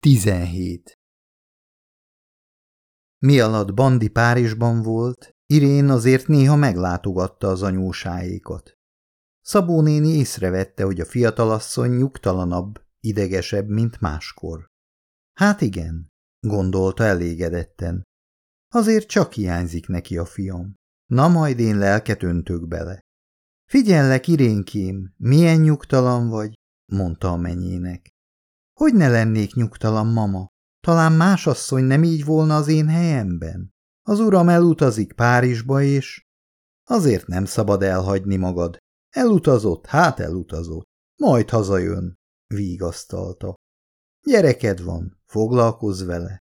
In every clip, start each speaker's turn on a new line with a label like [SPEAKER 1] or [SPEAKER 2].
[SPEAKER 1] 17. Mi alatt Bandi Párizsban volt, Irén azért néha meglátogatta az anyósáékat. Szabó néni észrevette, hogy a fiatalasszony nyugtalanabb, idegesebb, mint máskor. Hát igen, gondolta elégedetten. Azért csak hiányzik neki a fiam. Na majd én lelket öntök bele. Figyellek, Irénkém, milyen nyugtalan vagy, mondta a menyének. Hogy ne lennék nyugtalan, mama? Talán más asszony nem így volna az én helyemben? Az uram elutazik Párizsba, és... Azért nem szabad elhagyni magad. Elutazott, hát elutazott. Majd hazajön, vígasztalta. Gyereked van, foglalkozz vele.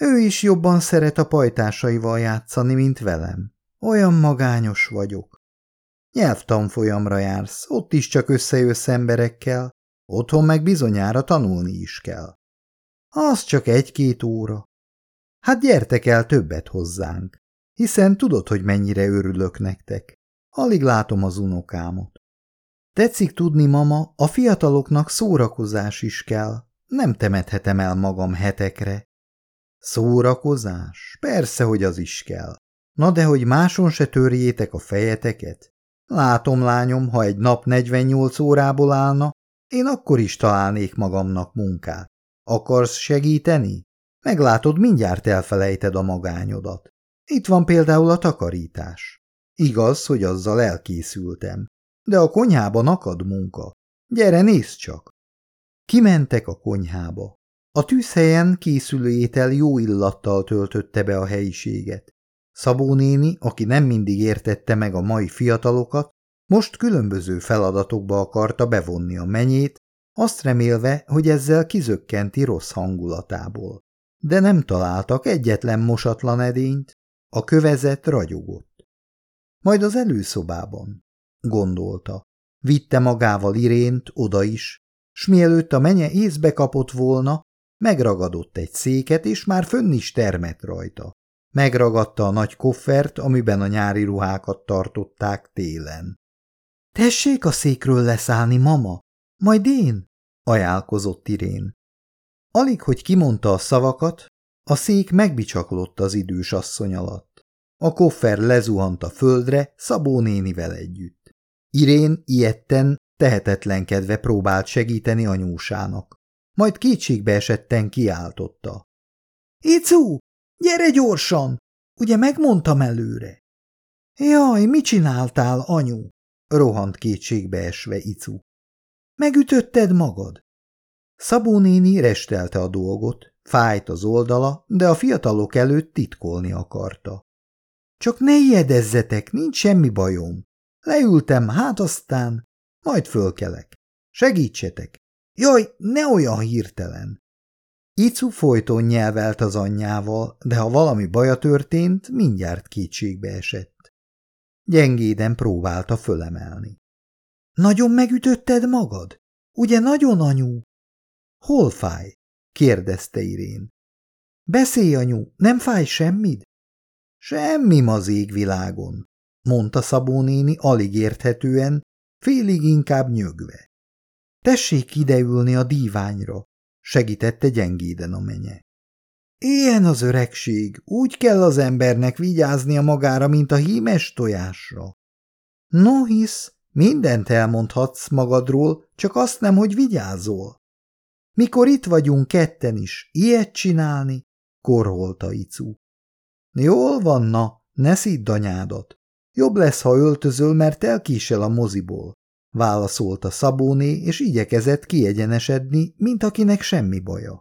[SPEAKER 1] Ő is jobban szeret a pajtásaival játszani, mint velem. Olyan magányos vagyok. Nyelvtanfolyamra jársz, ott is csak összejössz emberekkel, Otthon meg bizonyára tanulni is kell. Az csak egy-két óra. Hát gyertek el többet hozzánk, hiszen tudod, hogy mennyire örülök nektek. Alig látom az unokámot. Tetszik tudni, mama, a fiataloknak szórakozás is kell. Nem temethetem el magam hetekre. Szórakozás? Persze, hogy az is kell. Na de hogy máson se törjétek a fejeteket? Látom, lányom, ha egy nap 48 órából állna, én akkor is találnék magamnak munkát. Akarsz segíteni? Meglátod, mindjárt elfelejted a magányodat. Itt van például a takarítás. Igaz, hogy azzal elkészültem, de a konyhában akad munka. Gyere, nézd csak! Kimentek a konyhába. A tűzhelyen készülő étel jó illattal töltötte be a helyiséget. Szabó néni, aki nem mindig értette meg a mai fiatalokat, most különböző feladatokba akarta bevonni a menyét, azt remélve, hogy ezzel kizökkenti rossz hangulatából. De nem találtak egyetlen mosatlan edényt, a kövezet ragyogott. Majd az előszobában, gondolta. Vitte magával Irént oda is, s mielőtt a menye észbe kapott volna, megragadott egy széket, és már fönn is termett rajta. Megragadta a nagy koffert, amiben a nyári ruhákat tartották télen. Tessék a székről leszállni, mama, majd én, ajánlkozott Irén. Alig, hogy kimondta a szavakat, a szék megbicsaklott az idős asszony alatt. A koffer lezuhant a földre Szabó nénivel együtt. Irén ilyetten, tehetetlenkedve próbált segíteni anyósának. Majd kétségbe esetten kiáltotta. – Icu, gyere gyorsan! Ugye megmondtam előre? – Jaj, mit csináltál, anyu? Rohant kétségbe esve Icu. Megütötted magad? Szabó néni restelte a dolgot, fájt az oldala, de a fiatalok előtt titkolni akarta. Csak ne ijedezzetek, nincs semmi bajom. Leültem, hát aztán, majd fölkelek. Segítsetek. Jaj, ne olyan hirtelen. Icu folyton nyelvelt az anyjával, de ha valami baja történt, mindjárt kétségbe esett. Gyengéden próbálta fölemelni. Nagyon megütötted magad? Ugye nagyon, anyu? Hol fáj? kérdezte Irén. Beszélj, anyu, nem fáj semmid? Semmi az égvilágon, mondta Szabó néni alig érthetően, félig inkább nyögve. Tessék ideülni a díványra, segítette gyengéden a menye. Ilyen az öregség, úgy kell az embernek vigyáznia magára, mint a hímes tojásra. No hisz, mindent elmondhatsz magadról, csak azt nem, hogy vigyázol. Mikor itt vagyunk ketten is, ilyet csinálni? korholta Icu. Jól van, na, ne szidd anyádat. Jobb lesz, ha öltözöl, mert elkísel a moziból, válaszolta Szabóné, és igyekezett kiegyenesedni, mint akinek semmi baja.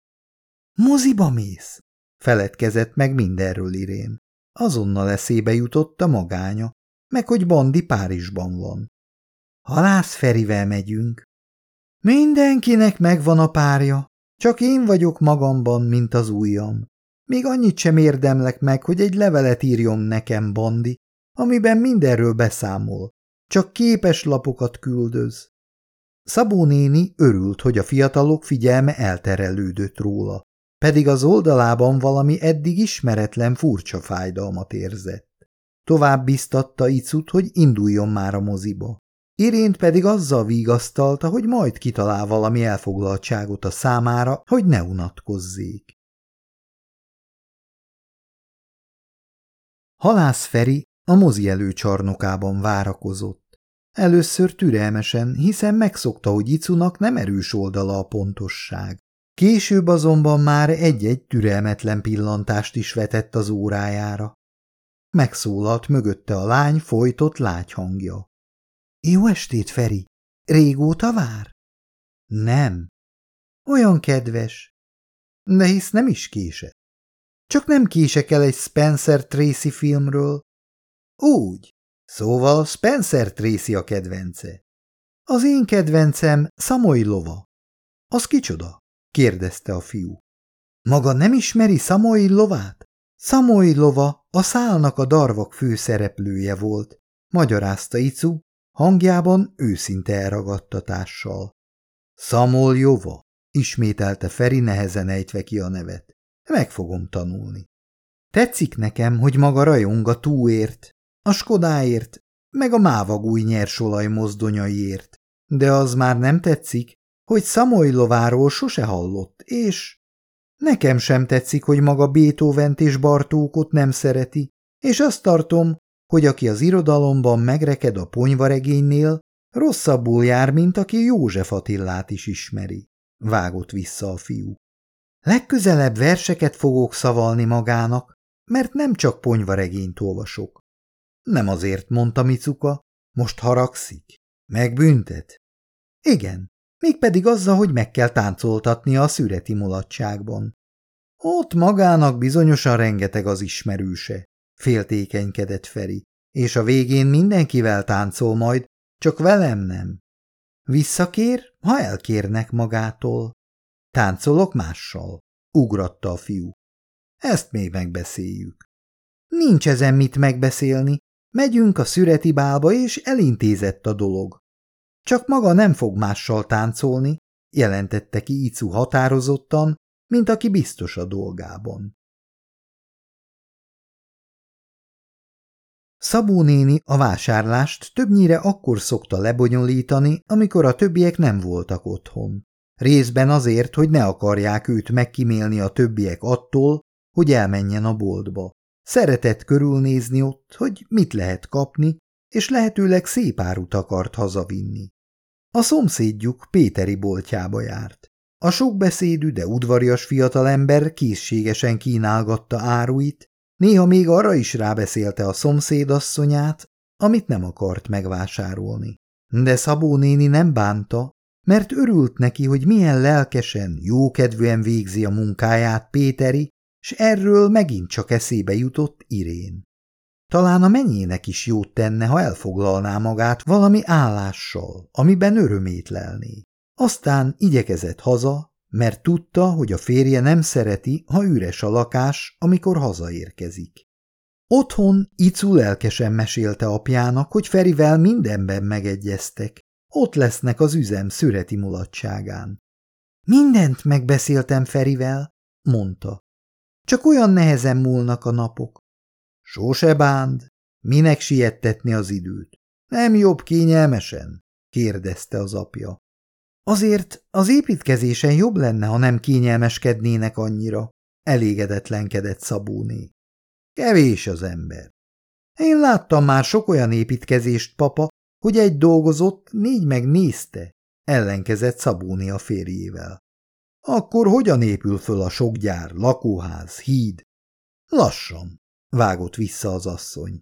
[SPEAKER 1] Moziba mész? Feledkezett meg mindenről Irén. Azonnal eszébe jutott a magánya, meg hogy Bandi Párizsban van. Halász Ferivel megyünk. Mindenkinek megvan a párja, csak én vagyok magamban, mint az ujjam. Még annyit sem érdemlek meg, hogy egy levelet írjon nekem, Bandi, amiben mindenről beszámol. Csak képes lapokat küldöz. Szabó néni örült, hogy a fiatalok figyelme elterelődött róla pedig az oldalában valami eddig ismeretlen furcsa fájdalmat érzett. Tovább biztatta Icut, hogy induljon már a moziba. Irént pedig azzal vigasztalta, hogy majd kitalál valami elfoglaltságot a számára, hogy ne unatkozzék. Halász Feri a mozi előcsarnokában várakozott. Először türelmesen, hiszen megszokta, hogy Icunak nem erős oldala a pontosság. Később azonban már egy-egy türelmetlen pillantást is vetett az órájára. Megszólalt mögötte a lány folytott lágy hangja. – Jó estét, Feri! Régóta vár? – Nem. – Olyan kedves. – De hisz nem is késett. Csak nem kések el egy Spencer Tracy filmről. Úgy. Szóval Spencer Tracy a kedvence. Az én kedvencem Lova. Az kicsoda? Kérdezte a fiú. Maga nem ismeri Lovát? Lova a szálnak a darvak főszereplője volt, magyarázta Icu, hangjában őszinte elragadtatással. Jova, ismételte Feri nehezen ejtve ki a nevet. Meg fogom tanulni. Tetszik nekem, hogy maga rajong a túért, a Skodáért, meg a mávagúj nyersolaj mozdonyaiért, de az már nem tetszik, hogy Szamojlováról sose hallott, és... Nekem sem tetszik, hogy maga beethoven és Bartókot nem szereti, és azt tartom, hogy aki az irodalomban megreked a ponyvaregénynél, rosszabbul jár, mint aki József Attillát is ismeri. Vágott vissza a fiú. Legközelebb verseket fogok szavalni magának, mert nem csak ponyvaregényt olvasok. Nem azért, mondta Micuka, most haragszik. Megbüntet? Igen, mégpedig azzal, hogy meg kell táncoltatnia a szüreti mulatságban. Ott magának bizonyosan rengeteg az ismerőse, féltékenykedett Feri, és a végén mindenkivel táncol majd, csak velem nem. Visszakér, ha elkérnek magától. Táncolok mással, ugratta a fiú. Ezt még megbeszéljük. Nincs ezen mit megbeszélni, megyünk a szüreti bálba, és elintézett a dolog. Csak maga nem fog mással táncolni, jelentette ki Icu határozottan, mint aki biztos a dolgában. Szabó néni a vásárlást többnyire akkor szokta lebonyolítani, amikor a többiek nem voltak otthon. Részben azért, hogy ne akarják őt megkimélni a többiek attól, hogy elmenjen a boltba. Szeretett körülnézni ott, hogy mit lehet kapni, és lehetőleg szép árut akart hazavinni. A szomszédjuk Péteri boltjába járt. A sokbeszédű, de udvarias fiatalember készségesen kínálgatta áruit, néha még arra is rábeszélte a szomszédasszonyát, amit nem akart megvásárolni. De Szabó néni nem bánta, mert örült neki, hogy milyen lelkesen, jókedvűen végzi a munkáját Péteri, s erről megint csak eszébe jutott Irén. Talán a menyének is jót tenne, ha elfoglalná magát valami állással, amiben örömét lelné. Aztán igyekezett haza, mert tudta, hogy a férje nem szereti, ha üres a lakás, amikor hazaérkezik. Otthon Icu lelkesen mesélte apjának, hogy Ferivel mindenben megegyeztek, ott lesznek az üzem szüreti mulatságán. Mindent megbeszéltem Ferivel, mondta. Csak olyan nehezen múlnak a napok. Sose bánd, minek siettetni az időt? Nem jobb kényelmesen? kérdezte az apja. Azért az építkezésen jobb lenne, ha nem kényelmeskednének annyira, elégedetlenkedett Szabóné. Kevés az ember. Én láttam már sok olyan építkezést, papa, hogy egy dolgozott, négy meg nézte, ellenkezett Szabóni a férjével. Akkor hogyan épül föl a sok gyár, lakóház, híd? Lassan, vágott vissza az asszony.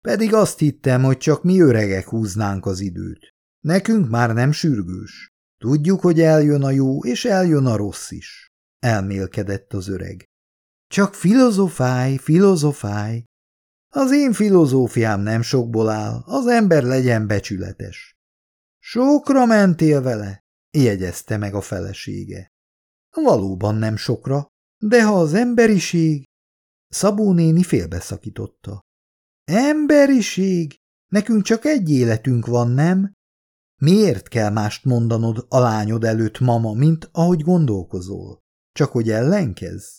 [SPEAKER 1] Pedig azt hittem, hogy csak mi öregek húznánk az időt. Nekünk már nem sürgős. Tudjuk, hogy eljön a jó, és eljön a rossz is. Elmélkedett az öreg. Csak filozofáj, filozofáj, az én filozófiám nem sokból áll, az ember legyen becsületes. Sokra mentél vele? jegyezte meg a felesége. Valóban nem sokra, de ha az emberiség... Szabó néni félbeszakította. Emberiség? Nekünk csak egy életünk van, nem? Miért kell mást mondanod a lányod előtt, mama, mint ahogy gondolkozol? Csak hogy ellenkezz?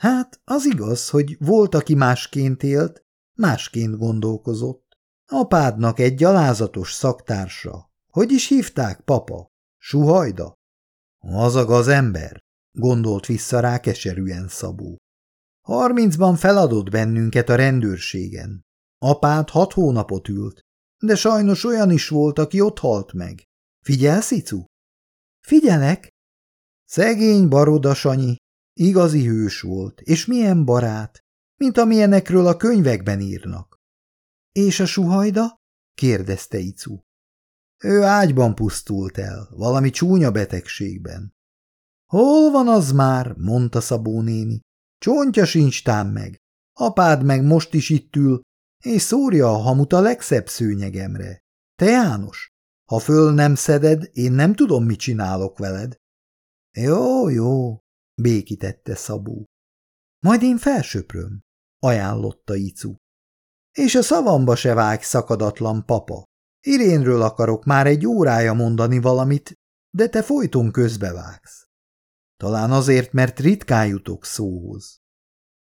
[SPEAKER 1] Hát, az igaz, hogy volt, aki másként élt, másként gondolkozott. Apádnak egy gyalázatos szaktársa. Hogy is hívták, papa? Suhajda? Az ember, gondolt vissza rá keserűen Szabó. Harmincban feladott bennünket a rendőrségen. Apád hat hónapot ült, de sajnos olyan is volt, aki ott halt meg. Figyelsz, Icu? Figyelek. Szegény Baroda Sanyi, igazi hős volt, és milyen barát, mint amilyenekről a könyvekben írnak. És a suhajda? kérdezte Icu. Ő ágyban pusztult el, valami csúnya betegségben. Hol van az már? mondta Szabó néni. Csontja sincs tám meg. Apád meg most is itt ül, és szórja a hamut a legszebb szőnyegemre. Te János, ha föl nem szeded, én nem tudom, mit csinálok veled. Jó, jó, békítette Szabó. Majd én felsöpröm, ajánlotta Icu. És a szavamba se vág szakadatlan papa. Irénről akarok már egy órája mondani valamit, de te folyton közbevágsz. Talán azért, mert ritkán jutok szóhoz.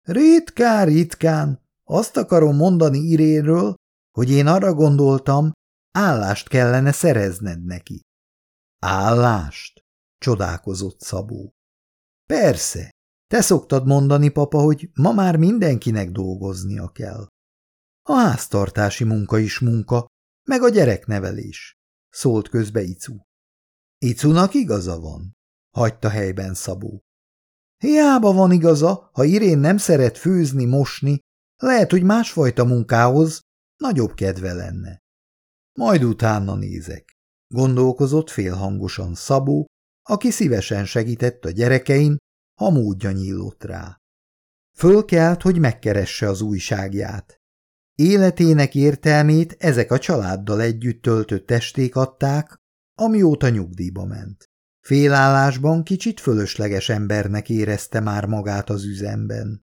[SPEAKER 1] Ritkán, ritkán, azt akarom mondani Irénről, hogy én arra gondoltam, állást kellene szerezned neki. Állást? csodálkozott Szabó. Persze, te szoktad mondani, papa, hogy ma már mindenkinek dolgoznia kell. A háztartási munka is munka, meg a gyereknevelés, szólt közbe Icu. Icunak igaza van, hagyta helyben Szabó. Hiába van igaza, ha Irén nem szeret főzni, mosni, lehet, hogy másfajta munkához nagyobb kedve lenne. Majd utána nézek, gondolkozott félhangosan Szabó, aki szívesen segített a gyerekein, ha módja nyílott rá. Fölkelt, hogy megkeresse az újságját. Életének értelmét ezek a családdal együtt töltött testék adták, amióta nyugdíjba ment. Félállásban kicsit fölösleges embernek érezte már magát az üzemben.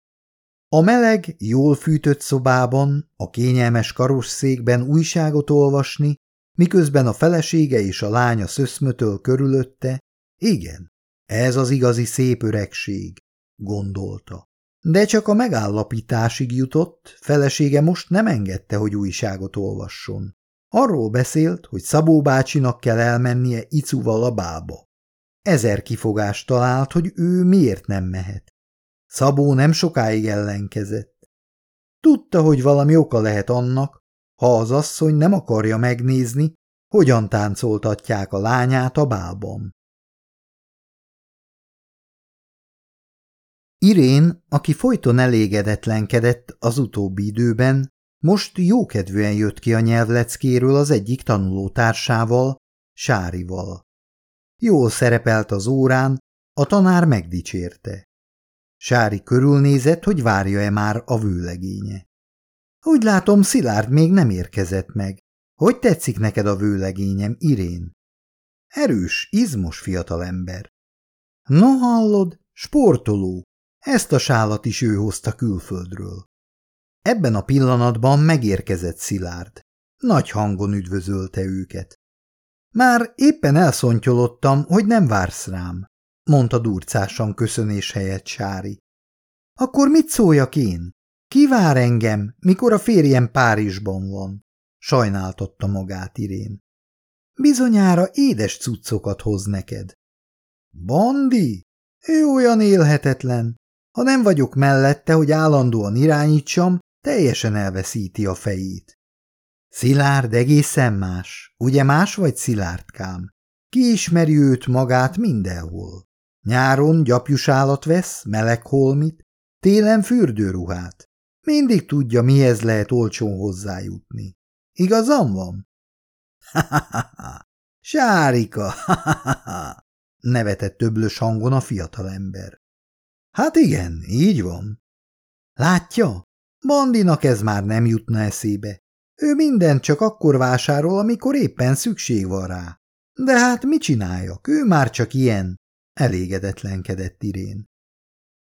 [SPEAKER 1] A meleg, jól fűtött szobában, a kényelmes karosszékben újságot olvasni, miközben a felesége és a lánya szöszmötöl körülötte, igen, ez az igazi szép öregség, gondolta. De csak a megállapításig jutott, felesége most nem engedte, hogy újságot olvasson. Arról beszélt, hogy Szabó bácsinak kell elmennie Icuval a bába. Ezer kifogást talált, hogy ő miért nem mehet. Szabó nem sokáig ellenkezett. Tudta, hogy valami oka lehet annak, ha az asszony nem akarja megnézni, hogyan táncoltatják a lányát a bálban. Irén, aki folyton elégedetlenkedett az utóbbi időben, most jókedvűen jött ki a nyelvleckéről az egyik tanulótársával, Sárival. Jól szerepelt az órán, a tanár megdicsérte. Sári körülnézett, hogy várja-e már a vőlegénye. Úgy látom, Szilárd még nem érkezett meg. Hogy tetszik neked a vőlegényem, Irén? Erős, izmos fiatalember. No hallod, sportoló, ezt a sálat is ő hozta külföldről. Ebben a pillanatban megérkezett Szilárd. Nagy hangon üdvözölte őket. Már éppen elszontyolottam, hogy nem vársz rám, mondta durcásan köszönés helyett Sári. Akkor mit szóljak én? Ki vár engem, mikor a férjem Párizsban van? Sajnáltatta magát Irén. Bizonyára édes cuccokat hoz neked. Bandi? Ő olyan élhetetlen. Ha nem vagyok mellette, hogy állandóan irányítsam, teljesen elveszíti a fejét. Szilárd egészen más, ugye más vagy Szilárdkám? Ki ismeri őt magát mindenhol? Nyáron gyapjusálat vesz, melegholmit, télen fürdőruhát. Mindig tudja, mihez lehet olcsón hozzájutni. Igazam van? Ha-ha-ha! Sárika! Ha-ha-ha! nevetett töblös hangon a fiatalember. Hát igen, így van. Látja? Bandinak ez már nem jutna eszébe. Ő mindent csak akkor vásárol, amikor éppen szükség van rá. De hát mit csináljak, ő már csak ilyen, elégedetlenkedett Irén.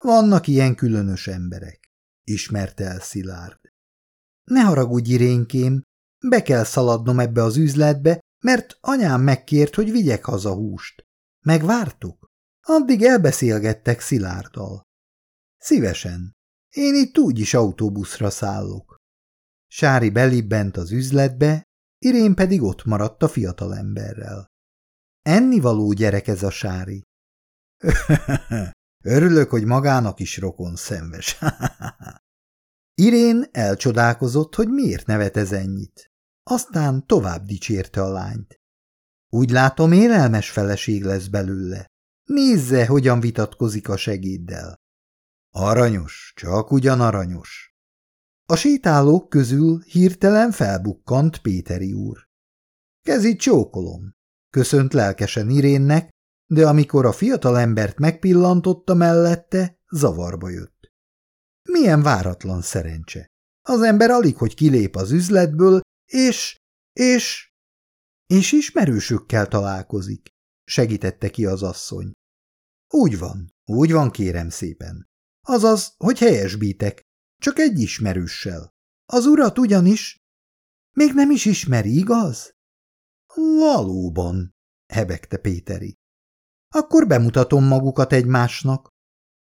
[SPEAKER 1] Vannak ilyen különös emberek, ismerte el Szilárd. Ne haragudj, Irénkém, be kell szaladnom ebbe az üzletbe, mert anyám megkért, hogy vigyek haza húst. Megvártuk? Addig elbeszélgettek Szilárddal. Szívesen. Én itt úgyis autóbuszra szállok. Sári belibbent az üzletbe, Irén pedig ott maradt a fiatalemberrel. Ennivaló gyerek ez a Sári. Örülök, hogy magának is rokon szenves. Irén elcsodálkozott, hogy miért nevet ez ennyit. Aztán tovább dicsérte a lányt. Úgy látom, élelmes feleség lesz belőle. Nézze, hogyan vitatkozik a segéddel. Aranyos, csak ugyan aranyos. A sétálók közül hirtelen felbukkant Péteri úr. Kezit csókolom. Köszönt lelkesen Irénnek, de amikor a fiatal embert megpillantotta mellette, zavarba jött. Milyen váratlan szerencse. Az ember alig, hogy kilép az üzletből, és, és, és ismerősökkel találkozik, segítette ki az asszony. Úgy van, úgy van, kérem szépen. Azaz, hogy helyesbítek, csak egy ismerőssel. Az urat ugyanis még nem is ismeri, igaz? Valóban, hebegte Péteri. Akkor bemutatom magukat egymásnak.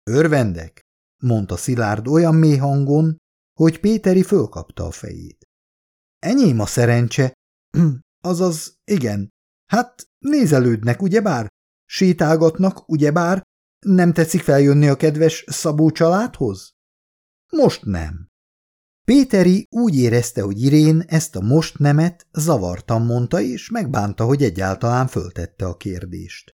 [SPEAKER 1] Örvendek, mondta Szilárd olyan mély hangon, hogy Péteri fölkapta a fejét. Enyém a szerencse. Azaz, igen. Hát nézelődnek, ugyebár? Sétálgatnak, ugyebár? Nem tetszik feljönni a kedves Szabó családhoz? Most nem. Péteri úgy érezte, hogy Irén ezt a most nemet zavartan mondta, és megbánta, hogy egyáltalán föltette a kérdést.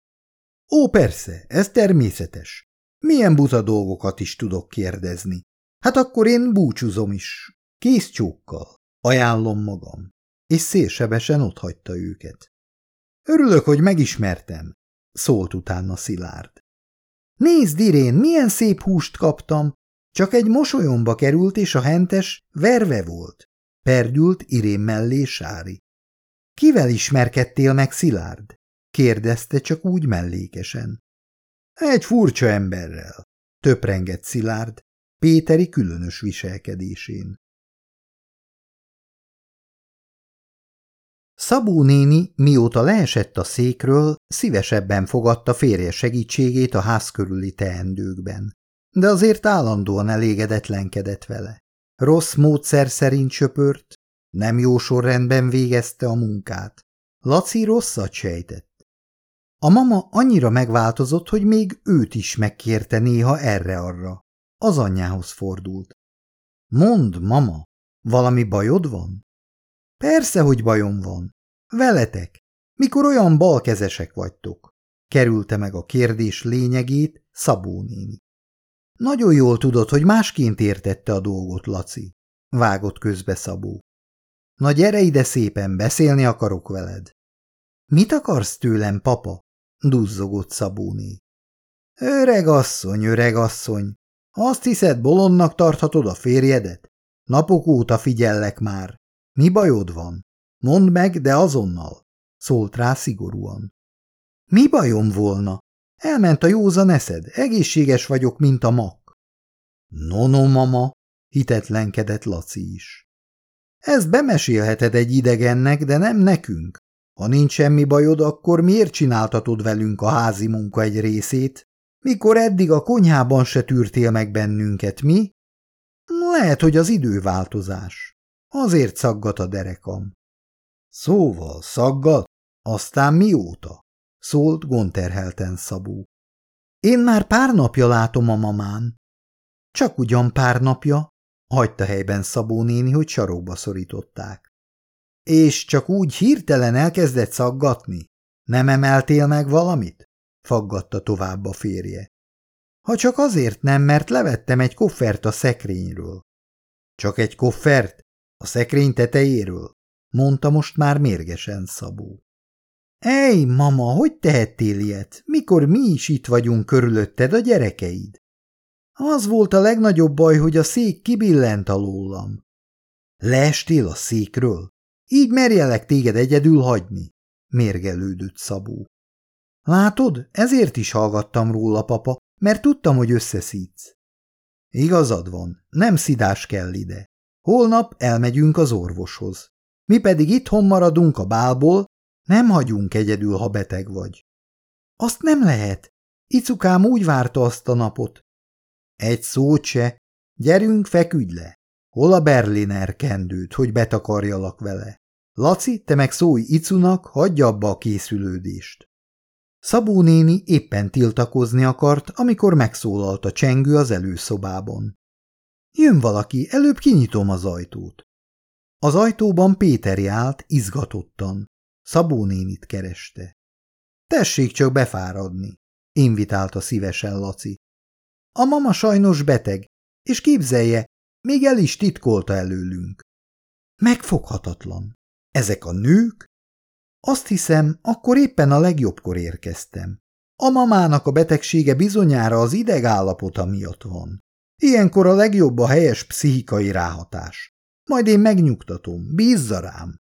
[SPEAKER 1] Ó, persze, ez természetes. Milyen buta dolgokat is tudok kérdezni. Hát akkor én búcsúzom is. Kész csókkal. Ajánlom magam. És szélsebesen otthagyta őket. Örülök, hogy megismertem, szólt utána Szilárd. Nézd, Irén, milyen szép húst kaptam. Csak egy mosolyomba került, és a hentes verve volt. Perdült Irén mellé Sári. Kivel ismerkedtél meg, Szilárd? kérdezte csak úgy mellékesen. Egy furcsa emberrel, töprengett Szilárd, Péteri különös viselkedésén. Szabó néni, mióta leesett a székről, szívesebben fogadta férje segítségét a ház körüli teendőkben, de azért állandóan elégedetlenkedett vele. Rossz módszer szerint söpört, nem jó sorrendben végezte a munkát. Laci rosszat sejtett. A mama annyira megváltozott, hogy még őt is megkérte néha erre-arra. Az anyjához fordult. Mond, mama, valami bajod van? Persze, hogy bajom van. Veletek, mikor olyan balkezesek vagytok. Kerülte meg a kérdés lényegét Szabó néni. Nagyon jól tudod, hogy másként értette a dolgot, Laci. Vágott közbe Szabó. Na gyere ide szépen, beszélni akarok veled. Mit akarsz tőlem, papa? duzzogott Szabóné. Öreg asszony, öreg asszony, azt hiszed, bolondnak tarthatod a férjedet? Napok óta figyellek már. Mi bajod van? Mondd meg, de azonnal, szólt rá szigorúan. Mi bajom volna? Elment a józan eszed, egészséges vagyok, mint a mak. No, mama, hitetlenkedett Laci is. Ezt bemesélheted egy idegennek, de nem nekünk. Ha nincs semmi bajod, akkor miért csináltatod velünk a házi munka egy részét, mikor eddig a konyhában se tűrtél meg bennünket, mi? Lehet, hogy az időváltozás. Azért szaggat a derekam. Szóval szaggat? Aztán mióta? Szólt gonterhelten Szabó. Én már pár napja látom a mamán. Csak ugyan pár napja, hagyta helyben Szabó néni, hogy sarokba szorították. És csak úgy hirtelen elkezdett szaggatni? Nem emeltél meg valamit? Faggatta tovább a férje. Ha csak azért nem, mert levettem egy koffert a szekrényről. Csak egy koffert? A szekrény tetejéről? Mondta most már mérgesen Szabó. Ej, mama, hogy tehettél ilyet, mikor mi is itt vagyunk körülötted a gyerekeid? Az volt a legnagyobb baj, hogy a szék kibillent alólam. Leestél a székről? Így merjelek téged egyedül hagyni, mérgelődött Szabó. Látod, ezért is hallgattam róla, papa, mert tudtam, hogy összeszíts. Igazad van, nem szidás kell ide. Holnap elmegyünk az orvoshoz. Mi pedig itthon maradunk a bálból, nem hagyunk egyedül, ha beteg vagy. Azt nem lehet. Icukám úgy várta azt a napot. Egy szót se. Gyerünk, feküdj le. Hol a berliner kendőt, hogy betakarjalak vele? Laci, te meg szólj Icunak, hagyja abba a készülődést. Szabó néni éppen tiltakozni akart, amikor megszólalt a csengő az előszobában. Jön valaki, előbb kinyitom az ajtót. Az ajtóban Péteri állt izgatottan. Szabó nénit kereste. Tessék csak befáradni, invitálta szívesen Laci. A mama sajnos beteg, és képzelje, még el is titkolta előlünk. Megfoghatatlan. Ezek a nők? Azt hiszem, akkor éppen a legjobbkor érkeztem. A mamának a betegsége bizonyára az idegállapota miatt van. Ilyenkor a legjobb a helyes pszichikai ráhatás. Majd én megnyugtatom, bízza rám.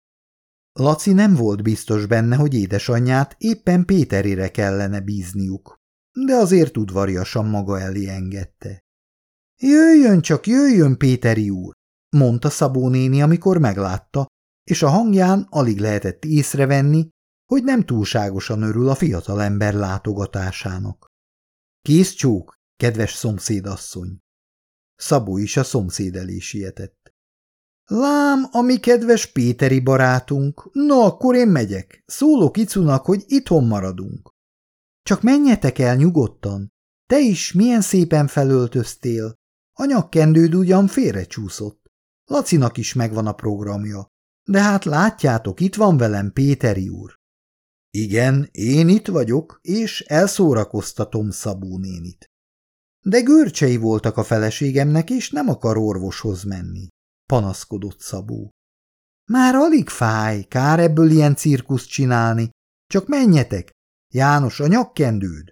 [SPEAKER 1] Laci nem volt biztos benne, hogy édesanyját éppen Péterére kellene bízniuk, de azért udvariasan maga elé engedte. Jöjjön csak, jöjjön, Péteri úr, mondta Szabó néni, amikor meglátta, és a hangján alig lehetett észrevenni, hogy nem túlságosan örül a fiatalember látogatásának. Kész csók, kedves szomszédasszony! Szabó is a szomszéd elé. Lám, ami kedves Péteri barátunk, no akkor én megyek, szólok Icunak, hogy itthon maradunk. Csak menjetek el nyugodtan, te is milyen szépen felöltöztél, a nyakkendőd ugyan félrecsúszott. Lacinak is megvan a programja. De hát látjátok, itt van velem Péteri úr. Igen, én itt vagyok, és elszórakoztatom Szabó nénit. De görcsei voltak a feleségemnek, és nem akar orvoshoz menni, panaszkodott Szabó. Már alig fáj, kár ebből ilyen cirkuszt csinálni, csak menjetek, János, a nyakkendőd.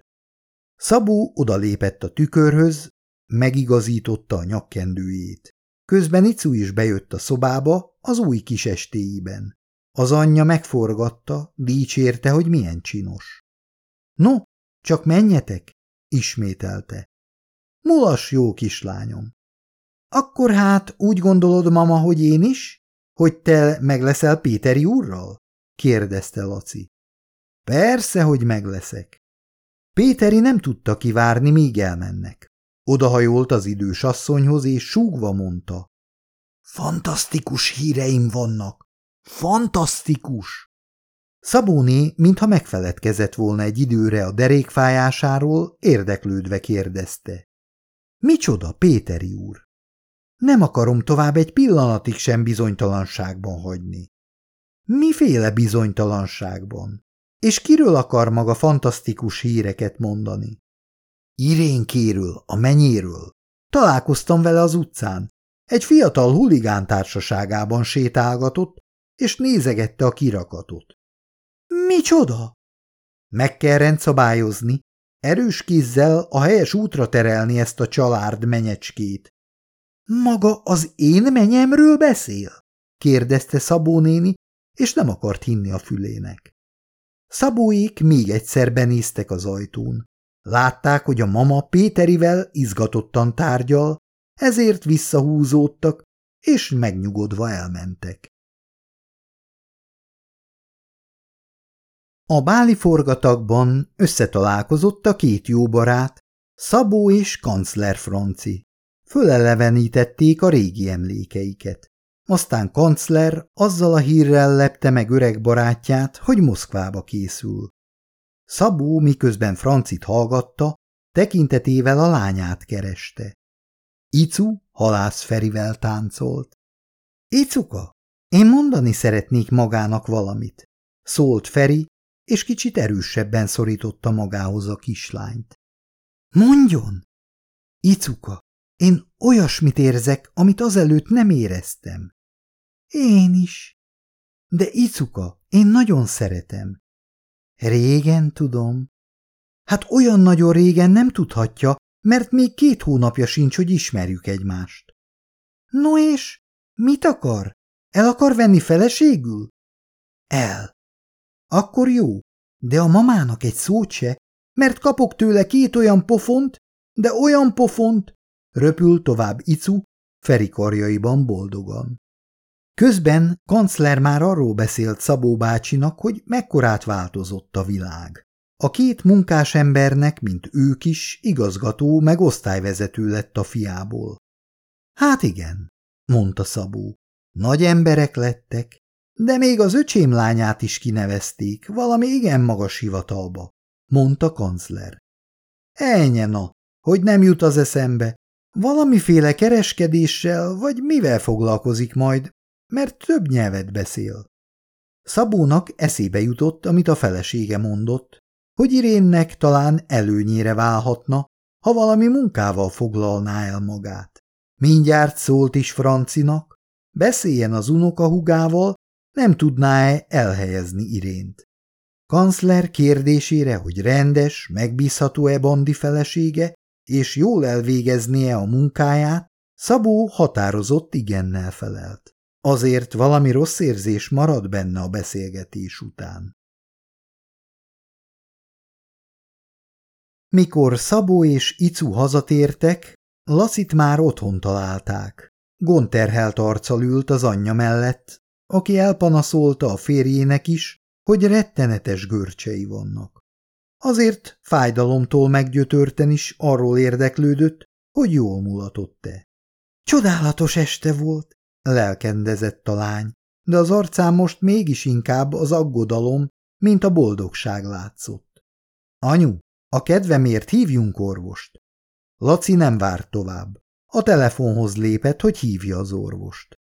[SPEAKER 1] Szabó odalépett a tükörhöz, megigazította a nyakkendőjét. Közben Icu is bejött a szobába az új kis estéiben. Az anyja megforgatta, dicsérte, hogy milyen csinos. No, csak menjetek, ismételte. Mulas jó kislányom. Akkor hát úgy gondolod, mama, hogy én is? Hogy te meg leszel Péteri úrral? kérdezte Laci. Persze, hogy megleszek. Péteri nem tudta kivárni, míg elmennek. Odahajolt az idős asszonyhoz, és súgva mondta. Fantasztikus híreim vannak! Fantasztikus! Szabóné, mintha megfeledkezett volna egy időre a derékfájásáról, érdeklődve kérdezte. Micsoda, Péteri úr? Nem akarom tovább egy pillanatig sem bizonytalanságban hagyni. Miféle bizonytalanságban? És kiről akar maga fantasztikus híreket mondani? Irénkéről, a menyéről. Találkoztam vele az utcán. Egy fiatal huligán társaságában sétálgatott, és nézegette a kirakatot. Micsoda? Meg kell rendszabályozni, erős kézzel a helyes útra terelni ezt a család menyecskét. Maga az én menyemről beszél? kérdezte Szabó néni, és nem akart hinni a fülének. Szabóék még egyszer benéztek az ajtón. Látták, hogy a mama Péterivel izgatottan tárgyal, ezért visszahúzódtak, és megnyugodva elmentek. A báli forgatagban összetalálkozott a két jó barát, Szabó és kancler Franci. Fölelevenítették a régi emlékeiket. Aztán kancler azzal a hírrel lepte meg öreg barátját, hogy Moszkvába készül. Szabó miközben Francit hallgatta, tekintetével a lányát kereste. Icu halász Ferivel táncolt. Icuka, én mondani szeretnék magának valamit, szólt Feri, és kicsit erősebben szorította magához a kislányt. Mondjon! Icuka, én olyasmit érzek, amit azelőtt nem éreztem. Én is. De Icuka, én nagyon szeretem. Régen tudom. Hát olyan nagyon régen nem tudhatja, mert még két hónapja sincs, hogy ismerjük egymást. No és? Mit akar? El akar venni feleségül? El. Akkor jó, de a mamának egy szót se, mert kapok tőle két olyan pofont, de olyan pofont, röpül tovább Icu, Feri karjaiban boldogan. Közben kancler már arról beszélt Szabó bácsinak, hogy mekkorát változott a világ. A két munkás embernek, mint ők is, igazgató meg osztályvezető lett a fiából. Hát igen, mondta Szabó. Nagy emberek lettek, de még az öcsém lányát is kinevezték, valami igen magas hivatalba, mondta kancler. Ennyi na, hogy nem jut az eszembe. Valamiféle kereskedéssel, vagy mivel foglalkozik majd, mert több nyelvet beszél. Szabónak eszébe jutott, amit a felesége mondott, hogy Irénnek talán előnyére válhatna, ha valami munkával foglalná el magát. Mindjárt szólt is Francinak, beszéljen az unokahugával, nem tudná-e elhelyezni Irént. Kancler kérdésére, hogy rendes, megbízható-e Bandi felesége, és jól elvégeznie a munkáját, Szabó határozott igennel felelt. Azért valami rossz érzés marad benne a beszélgetés után. Mikor Szabó és Icu hazatértek, Laszit már otthon találták. Gonterhelt arccal ült az anyja mellett, aki elpanaszolta a férjének is, hogy rettenetes görcsei vannak. Azért fájdalomtól meggyötörten is arról érdeklődött, hogy jól mulatott-e. Csodálatos este volt, lelkendezett a lány, de az arcán most mégis inkább az aggodalom, mint a boldogság látszott. Anyu, a kedvemért hívjunk orvost. Laci nem várt tovább. A telefonhoz lépett, hogy hívja az orvost.